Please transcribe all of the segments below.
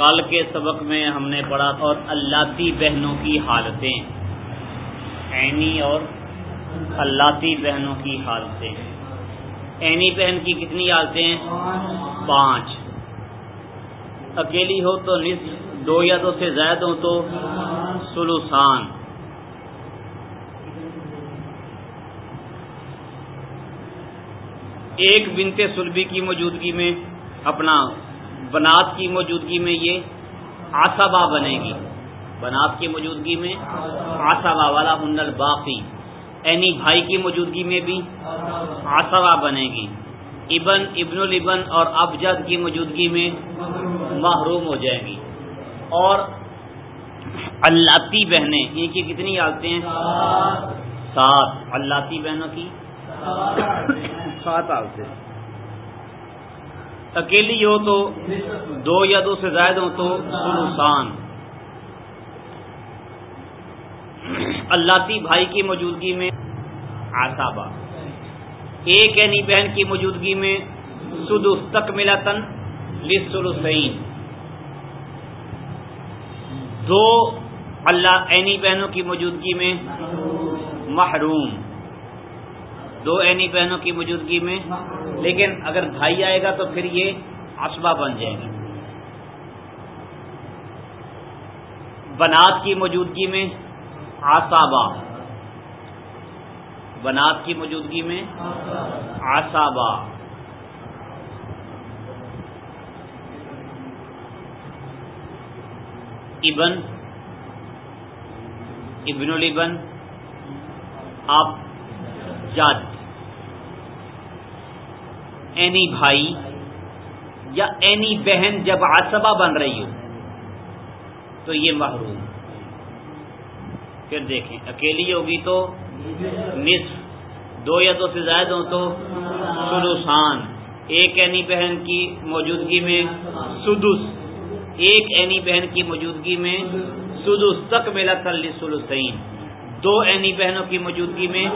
کل کے سبق میں ہم نے پڑھا اور اللہ بہنوں کی حالتیں۔ عینی اور اللہ بہنوں کی حالتیں۔ عینی بہن کی کتنی حالتیں؟ پانچ۔ اکیلی ہو تو نصف، دو یا دو سے زائد ہو تو سلوسان۔ ایک بنتے سلبی کی موجودگی میں اپنا بنات کی موجودگی میں یہ آسابا بنے گی۔ بنات کی موجودگی میں آسابا والا ہنر باقی اینی بھائی کی موجودگی میں بھی آسابا بنے گی۔ ابن ابن البن اور ابجد کی موجودگی میں محروم ہو جائیں گی۔ اور اللہ بہنیں ان کی کتنی حالتیں ہیں؟ سات۔ اللہ بہنوں کی سات حالتیں اکیلی ہو تو دو یا دو سے زائد ہو تو نقصان اللہ بھائی کی موجودگی میں آسابا ایک اینی بہن کی موجودگی میں سدس تک ملا تن لسلسین دو اللہ اینی بہنوں کی موجودگی میں محروم۔ دو اینی بہنوں کی موجودگی میں، لیکن اگر بھائی آئے گا تو پھر یہ اسبا بن جائیں گے بنات کی موجودگی میں آسابا بنات کی موجودگی میں آسابا ابن ابن البن آپ جد اینی بھائی یا اینی بہن جب آسبا بن رہی ہو، تو یہ محروم۔ پھر دیکھیں، اکیلی ہوگی تو نصف، دو یا دو سے زائد ہوں تو سلوسان ایک اینی بہن کی موجودگی میں سدس۔ ایک اینی بہن کی موجودگی میں سدس۔ تک میلا تلی سلوسین دو اینی بہنوں کی موجودگی میں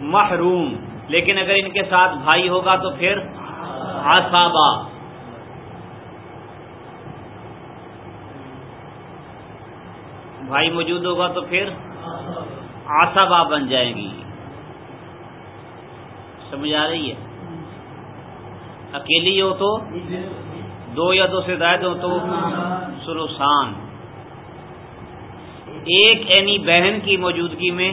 محروم۔ لیکن اگر ان کے ساتھ بھائی ہوگا تو پھر آسابا۔ بھائی موجود ہوگا تو پھر آسابا بن جائے گی۔ سمجھ آ رہی ہے؟ اکیلی ہو تو دو یا دو سے زائد ہو تو سلوسان ایک اینی بہن کی موجودگی میں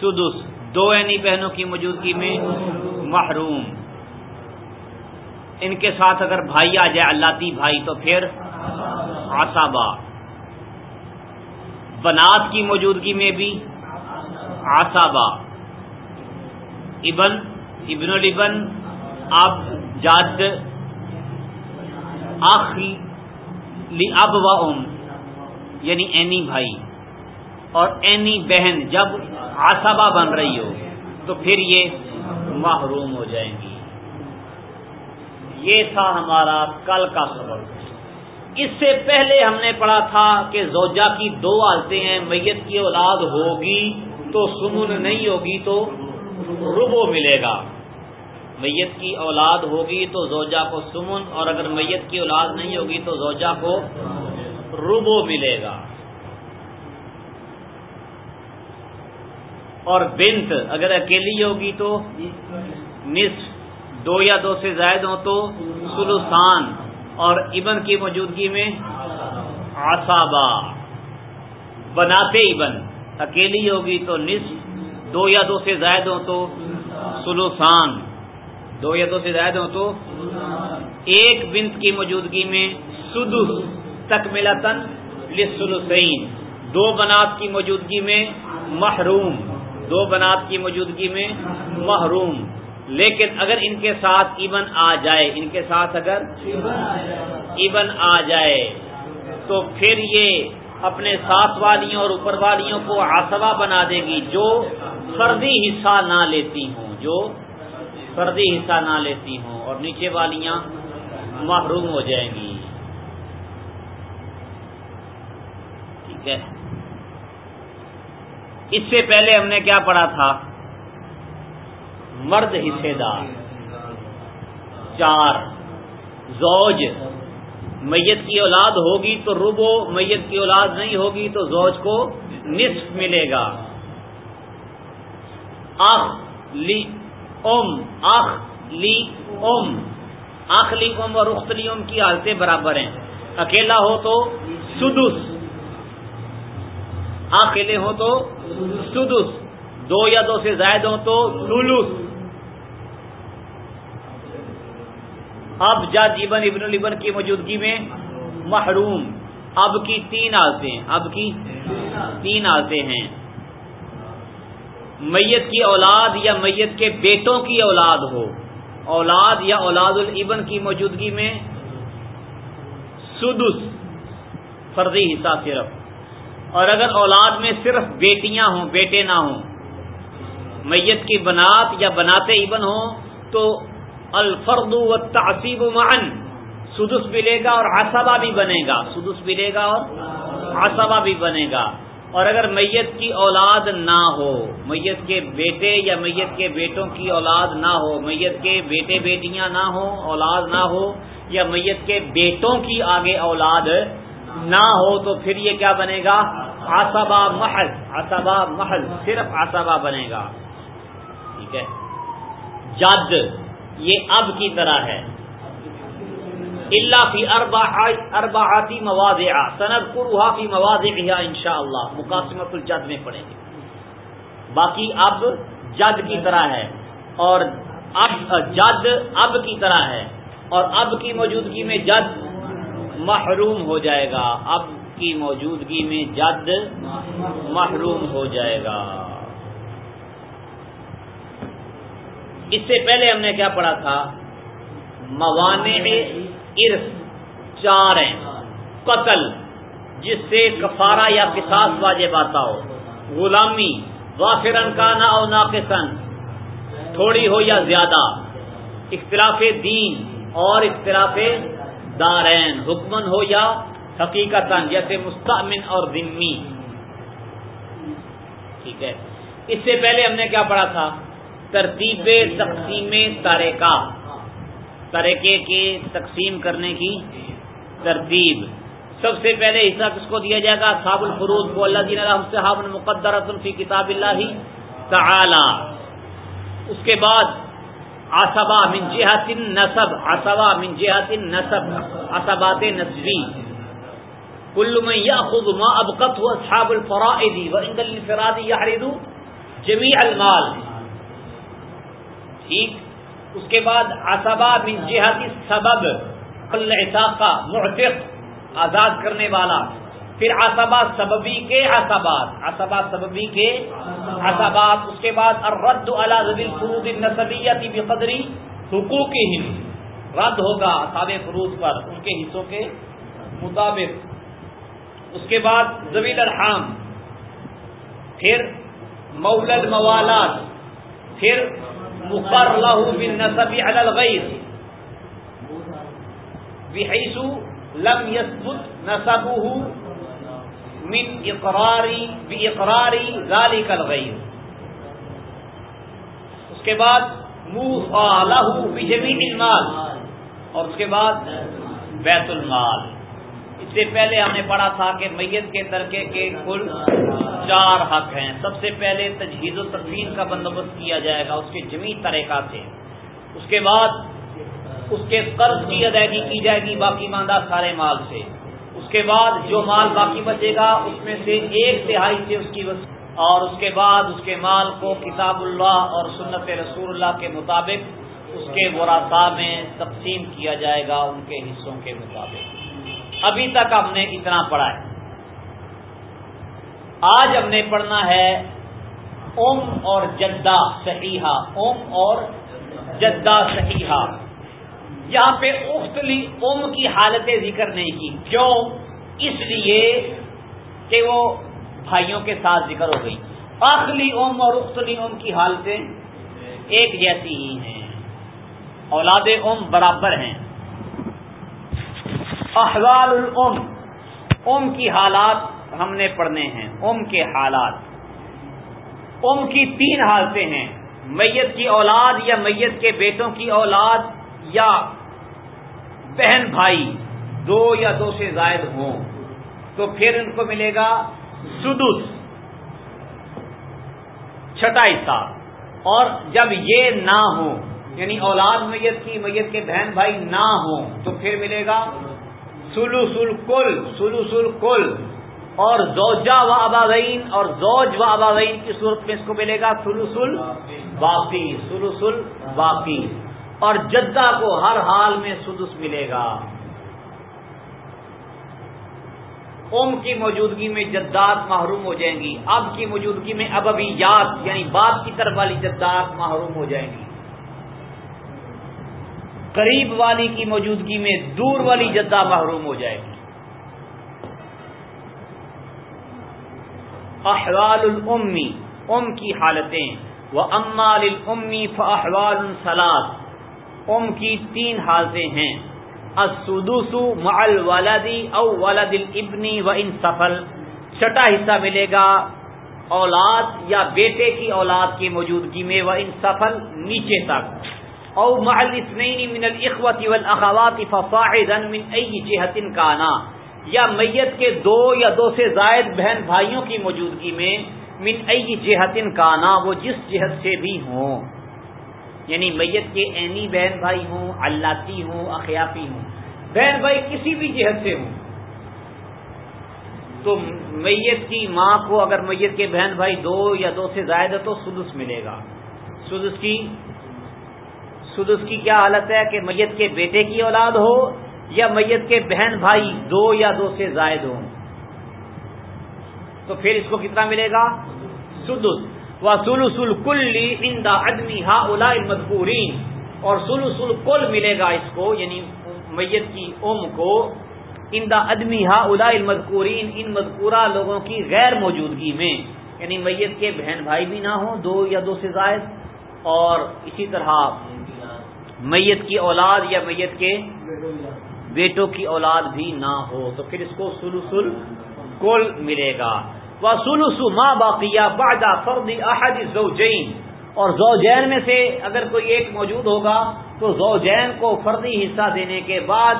سدس، دو اینی بہنوں کی موجودگی میں محروم۔ ان کے ساتھ اگر بھائی آ جائے، اللہ تی بھائی، تو پھر آسابا بنات کی موجودگی میں بھی آسابا ابن ابن البن اب جد اب و ام یعنی اینی بھائی۔ اور اینی بہن، جب آسبا بن رہی ہو، تو پھر یہ محروم ہو جائیں گی۔ یہ تھا ہمارا کل کا سبق۔ اس سے پہلے ہم نے پڑھا تھا کہ زوجہ کی دو حالتیں ہیں، میت کی اولاد ہوگی تو سمن نہیں ہوگی تو ربو ملے گا۔ میت کی اولاد ہوگی تو زوجہ کو سمن، اور اگر میت کی اولاد نہیں ہوگی تو زوجہ کو ربو ملے گا۔ اور بنت اگر اکیلی ہوگی تو نصف، دو یا دو سے زائد ہوں تو سلوسان، اور ابن کی موجودگی میں آسابا بناتے ابن، اکیلی ہوگی تو نصف، دو یا دو سے زائد ہوں تو سلوسان۔ دو یا دو سے زائد ہوں تو ایک بنت کی موجودگی میں سدس تک ملا تن لسلوسین دو بنات کی موجودگی میں محروم۔ دو بنات کی موجودگی میں محروم۔ لیکن اگر ان کے ساتھ ایون آ جائے، ان کے ساتھ اگر ایون آ جائے، تو پھر یہ اپنے ساتھ والیوں اور اوپر والیوں کو آسوا بنا دے گی جو فردی حصہ نہ لیتی ہوں، جو فردی حصہ نہ لیتی ہوں اور نیچے والیاں محروم ہو جائیں گی۔ ٹھیک ہے؟ اس سے پہلے ہم نے کیا پڑھا تھا؟ مرد حصے دار چار۔ زوج۔ میت کی اولاد ہوگی تو ربو، میت کی اولاد نہیں ہوگی تو زوج کو نصف ملے گا۔ اخ لی ام، اخ لی ام۔ اخ لی ام اور اختلی ام کی حالتیں برابر ہیں۔ اکیلا ہو تو سدس۔ اکیلے ہو تو سدس، دو یا دو سے زائد ہوں تو سلوس اب جج ابن ابن البن کی موجودگی میں محروم۔ اب کی تین آتے اب کی تین آتے ہیں۔ میت کی اولاد یا میت کے بیٹوں کی اولاد ہو۔ اولاد یا اولاد الابن کی موجودگی میں سدس۔ فرضی حصہ صرف اور اگر اولاد میں صرف بیٹیاں ہوں، بیٹے نہ ہوں، میت کی بنات یا بناتے ابن ہوں، تو الفرد و تعصیب معن سدس ملے گا اور آسبا بھی بنے گا۔ سدس ملے گا اور آسبا بھی بنے گا۔ اور اگر میت کی اولاد نہ ہو، میت کے بیٹے یا میت کے بیٹوں کی اولاد نہ ہو، میت کے بیٹے بیٹیاں نہ ہو اولاد نہ ہو، یا میت کے بیٹوں کی آگے اولاد نہ ہو تو پھر یہ کیا بنے گا؟ آسبا محض آسبا محض، صرف آسبا بنے گا۔ ٹھیک ہے؟ جد، یہ اب کی طرح ہے۔ اللہ فی اربا آتی مواد صنعت قروحا فی مواد ان شاء اللہ مقاصمت الجد میں پڑیں گے۔ باقی اب جد کی طرح ہے۔ اور اب جد اب کی طرح ہے۔ اور اب کی موجودگی میں جد محروم ہو جائے گا۔ اب کی موجودگی میں جد محروم ہو جائے گا۔ اس سے پہلے ہم نے کیا پڑھا تھا؟ موانع ارس چار ہیں۔ قتل، جس سے کفارہ یا کساس واجب آتا ہو۔ غلامی، وافرن کا نہ او ناقصن۔ تھوڑی ہو یا زیادہ۔ اختلاف دین اور اختلاف دارین، حکمن ہو یا حقیقت جیسے مستمن اور ذمی۔ ٹھیک ہے۔ اس سے پہلے ہم نے کیا پڑھا تھا؟ ترتیب تقسیم تارکہ ترکے کے تقسیم کرنے کی ترتیب۔ سب سے پہلے حصہ کس کو دیا جائے گا؟ صاب الفروز کو۔ اللہ دین صحاب مقدر فی کتاب اللہ تعالی۔ اس کے بعد آصبا من جہت نصب آصبا من جہت نصب آصبات نصبی کل میں یا خود ما ابقت ہوا صحاب الفرائدی و انگل فرادی یا جمی المال۔ ٹھیک۔ اس کے بعد اسبا من جہتی سبب کا معتق، آزاد کرنے والا۔ پھر اسبا سببی کے اسبات اسبا سببی کے اسبات اس کے بعد الرد علی ذی الفروض النسبیتی بقدری حقوقہم۔ رد ہوگا اصحاب فروض پر، ان کے حصوں کے مطابق۔ اس کے بعد زویل الحام پھر مول الموالات، پھر مقر له بالنسب على الغير بحيث لم يثبت نسبه من اقرار باقرار ذلك الغير اس کے بعد موصاله بجميع المال۔ اور اس کے بعد بیت المال۔ اس سے پہلے ہم نے پڑھا تھا کہ میت کے ترکے کے کل چار حق ہیں۔ سب سے پہلے تجہیز و تفین کا بندوبست کیا جائے گا اس کے جمی طریقہ سے۔ اس کے بعد اس کے قرض کی ادائیگی کی جائے گی باقی ماندہ سارے مال سے۔ کے بعد جو مال باقی بچے گا، اس میں سے ایک تہائی سے اس کی اور اس کے بعد اس کے مال کو کتاب اللہ اور سنت رسول اللہ کے مطابق اس کے ورثا میں تقسیم کیا جائے گا ان کے حصوں کے مطابق۔ ابھی تک ہم نے اتنا پڑھا ہے۔ آج ہم نے پڑھنا ہے اوم اور جدہ صحیحہ۔ اوم اور جدہ صحیحہ۔ یہاں پہ اختلی اوم کی حالتیں ذکر نہیں کی۔ کیوں؟ اس لیے کہ وہ بھائیوں کے ساتھ ذکر ہو گئی۔ اخلی اوم اور اختلی اوم کی حالتیں ایک جیسی ہی ہیں۔ اولاد اوم برابر ہیں۔ احوال الام اوم کی حالات ہم نے پڑھنے ہیں۔ ام کے حالات۔ ام کی تین حالتیں ہیں۔ میت کی اولاد یا میت کے بیٹوں کی اولاد یا بہن بھائی۔ دو یا دو سے زائد ہوں تو پھر ان کو ملے گا سدس چھٹا حصہ اور جب یہ نہ ہو یعنی اولاد میت کی، میت کے بہن بھائی نہ ہوں، تو پھر ملے گا سلو سل کل سلو سل کل اور زوجا و ابادین اور زوج و ابادین کی صورت میں اس کو ملے گا سلوسل باقی سلوسل باقی اور جدہ کو ہر حال میں سدس ملے گا۔ ام کی موجودگی میں جداد محروم ہو جائیں گی، اب کی موجودگی میں اب ابھی یاد یعنی باپ کی طرف والی جداد محروم ہو جائیں گی۔ قریب والی کی موجودگی میں دور والی جدہ محروم ہو جائے گی۔ احوال الامی ام کی حالتیں۔ وہ امال امی فحوال سلاد ام کی تین حالتیں ہیں۔ مع الولدی او ولد الابنی و ان سفل۔ چھٹا حصہ ملے گا اولاد یا بیٹے کی اولاد کی موجودگی میں وہ ان سفل نیچے تک۔ او محل اسنین من الاخوت والاخوات فصاعدا من ای جہت کانا۔ یا میت کے دو یا دو سے زائد بہن بھائیوں کی موجودگی میں من ای جہت کانا، وہ جس جہت سے بھی ہوں۔ یعنی میت کے عینی بہن بھائی ہوں اللہ ہوں اخیافی ہوں، بہن بھائی کسی بھی جہت سے ہوں۔ تو میت کی ماں کو اگر میت کے بہن بھائی دو یا دو سے زائد ہے تو سدس ملے گا۔ سدس کی سدس کی کیا حالت ہے کہ میت کے بیٹے کی اولاد ہو یا میت کے بہن بھائی دو یا دو سے زائد ہوں؟ تو پھر اس کو کتنا ملے گا؟ سدس۔ و سلسل کل اندا ادمی ہا الا مدپورین اور سلسل کل ملے گا اس کو یعنی میت کی ام کو۔ اندا ادمی ہا الا مذکورین ان مذکورہ لوگوں کی غیر موجودگی میں۔ یعنی میت کے بہن بھائی بھی نہ ہوں، دو یا دو سے زائد۔ اور اسی طرح میت کی اولاد یا میت کے بیٹوں کی اولاد بھی نہ ہو۔ تو پھر اس کو سلسل کل ملے گا۔ وہ سلسو ماں باقیہ باجا فردی احد زوجین اور زوجین میں سے اگر کوئی ایک موجود ہوگا تو زوجین کو فردی حصہ دینے کے بعد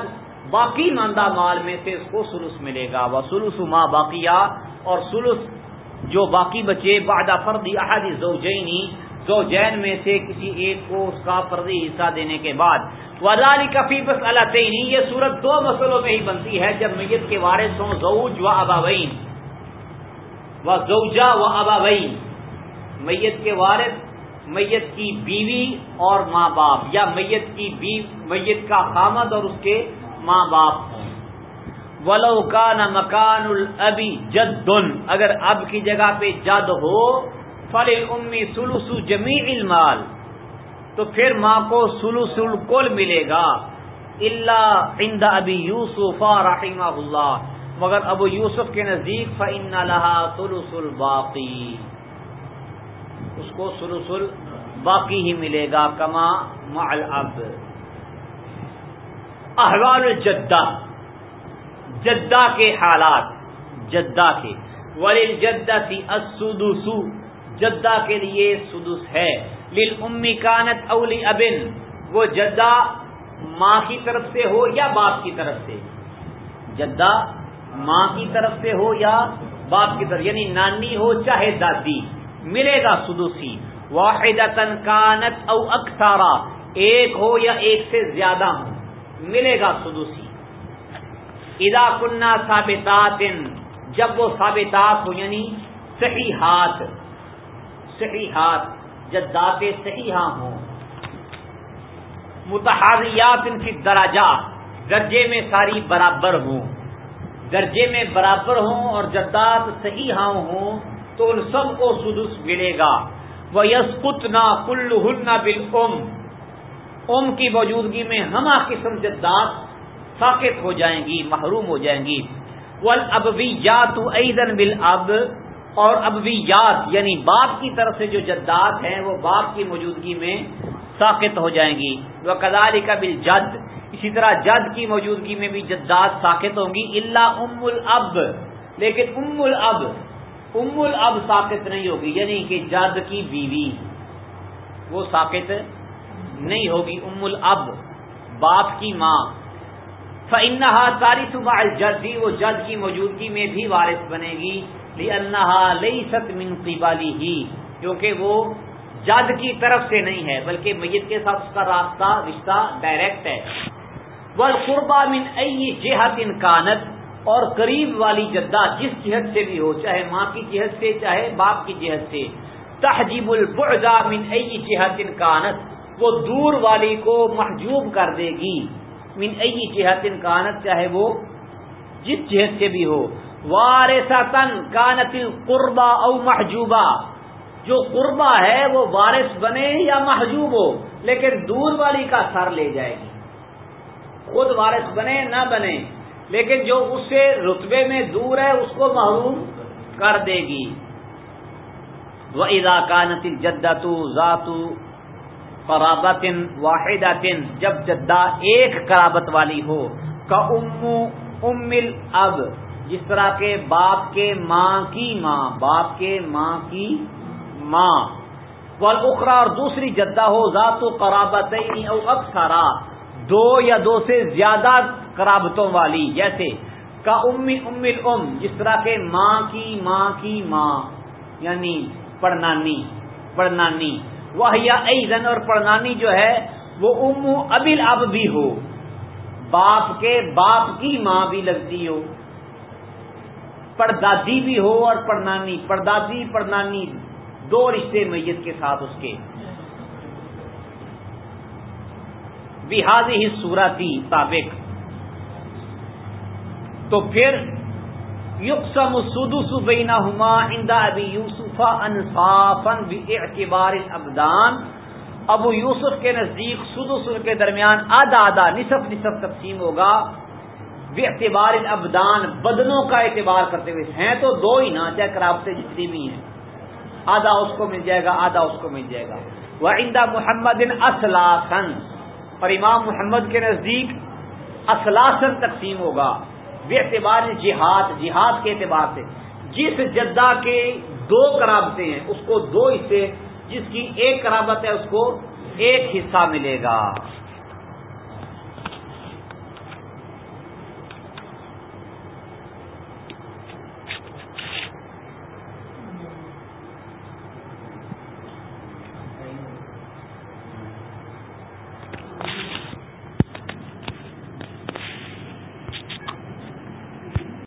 باقی ماندہ مال میں سے اس کو سلس ملے گا۔ وہ سلس ماں باقیہ اور سلس جو باقی بچے باجا فردی احد زوجینی زوجین میں سے کسی ایک کو اس کا فردی حصہ دینے کے بعد۔ وزاری کفی بس اللہ تعینی یہ صورت دو مسئلوں میں ہی بنتی ہے۔ جب میت کے وارث ہوں زوج و اباوین۔ و زوجا و اباوین میت کے وارث، میت کی بیوی اور ماں باپ، یا میت کی بیوی میت کا خامد اور اس کے ماں باپ ہوں۔ ولو مکان البی جد، اگر اب کی جگہ پہ جد ہو فل امی سلوسو جمی المال، تو پھر ماں کو سلوس الکل ملے گا۔ اللہ عند ابی یوسف رحمہ اللہ۔ مگر ابو یوسف کے نزدیک فن لہا سلوس الباقی اس کو سلسل باقی ہی ملے گا، کما مال اب احوال جدہ۔ جدہ کے حالات۔ جدہ کے۔ ولیل جدہ تھی اسدسو جدہ کے لیے سدس ہے۔ لل امی کانت اولی ابن وہ جدہ ماں کی طرف سے ہو یا باپ کی طرف سے؟ جدہ ماں کی طرف سے ہو یا باپ کی طرف یعنی نانی ہو چاہے دادی، ملے گا سدوسی۔ واحد کانت او اکثارا، ایک ہو یا ایک سے زیادہ ہو، ملے گا سدوسی۔ ادا کنہ ثابتات جب وہ ثابتات ہو یعنی صحیح ہاتھ صحیح ہاتھ جدات صحیح ہاں ہوں۔ متحریات ان کی دراجہ درجے میں ساری برابر ہوں۔ درجے میں برابر ہوں اور جداد صحیح ہاں ہوں تو ان سب کو سدس ملے گا۔ وہ یسکت نہ کل بل ام ام کی موجودگی میں ہما قسم جداد ساکت ہو جائیں گی، محروم ہو جائیں گی۔ وہ اب بھی یا تو ایدن بل اب اور اب بھی یاد یعنی باپ کی طرف سے جو جداد ہیں وہ باپ کی موجودگی میں ساکت ہو جائیں گی۔ وہ کداری کا بل جد اسی طرح جد کی موجودگی میں بھی جداد ساکت ہوں گی اللہ ام الب لیکن ام الب ام الب ساکت نہیں ہوگی یعنی کہ جد کی بیوی۔ وہ ساکت نہیں ہوگی، ام الب باپ کی ماں۔ فنحا ساری صبح جد وہ جد کی موجودگی میں بھی وارث بنے گی۔ انہا لئی ست منقی والی ہی کیونکہ وہ جد کی طرف سے نہیں ہے، بلکہ میت کے ساتھ اس کا راستہ رشتہ ڈائریکٹ ہے۔ بل من ائی جہت انکانت اور قریب والی جدہ جس جہت سے بھی ہو، چاہے ماں کی جہت سے، چاہے باپ کی جہت سے، تحجیب البعدا من ای جہت انکانت وہ دور والی کو محجوب کر دے گی۔ من ای جہت انکانت چاہے وہ جس جہت سے بھی ہو۔ وارثتن کانت القربا او محجوبہ۔ جو قربا ہے، وہ وارث بنے یا محجوب ہو، لیکن دور والی کا سر لے جائے گی۔ خود وارث بنے، نہ بنے، لیکن جو اس سے رتبے میں دور ہے، اس کو محروم کر دے گی۔ وہ اداکانت جدت ذاتو قرابت واحد جب جدہ ایک کرابت والی ہو کا ام اب جس طرح کے باپ کے ماں کی ماں، باپ کے ماں کی ماں۔ اخرا اور دوسری جدہ ہو، ذات و قرابت اکثرا۔ دو یا دو سے زیادہ کرابتوں والی، جیسے کا ام ام ام جس طرح کے ماں کی ماں کی ماں یعنی پڑنانی پڑنانی وہ یا ایزن اور پڑنانی جو ہے، وہ ام ابل اب بھی ہو۔ باپ کے باپ کی ماں بھی لگتی ہو۔ پردادی بھی ہو اور پڑنانی پردادی پڑنانی دو رشتے میت کے ساتھ اس کے۔ بحاد ہی سورتی سابق۔ تو پھر یقسم سدس بینا ہما ابی یوسف انصافن اعتبار ابدان ابو یوسف کے نزدیک سدس کے درمیان آدھا آدھا نصف نصف تقسیم ہوگا۔ بے اعتبار ابدان بدنوں کا اعتبار کرتے ہوئے ہیں تو دو ہی نا، چاہے جتنی بھی ہیں۔ آدھا اس کو مل جائے گا، آدھا اس کو مل جائے گا۔ وہ آئندہ محمد اسلاسن اور امام محمد کے نزدیک اصلاثر تقسیم ہوگا۔ بے اعتبار جہاد جہاد کے اعتبار سے۔ جس جدہ کے دو کرابتیں ہیں، اس کو دو حصے، جس کی ایک کرابت ہے، اس کو ایک حصہ ملے گا۔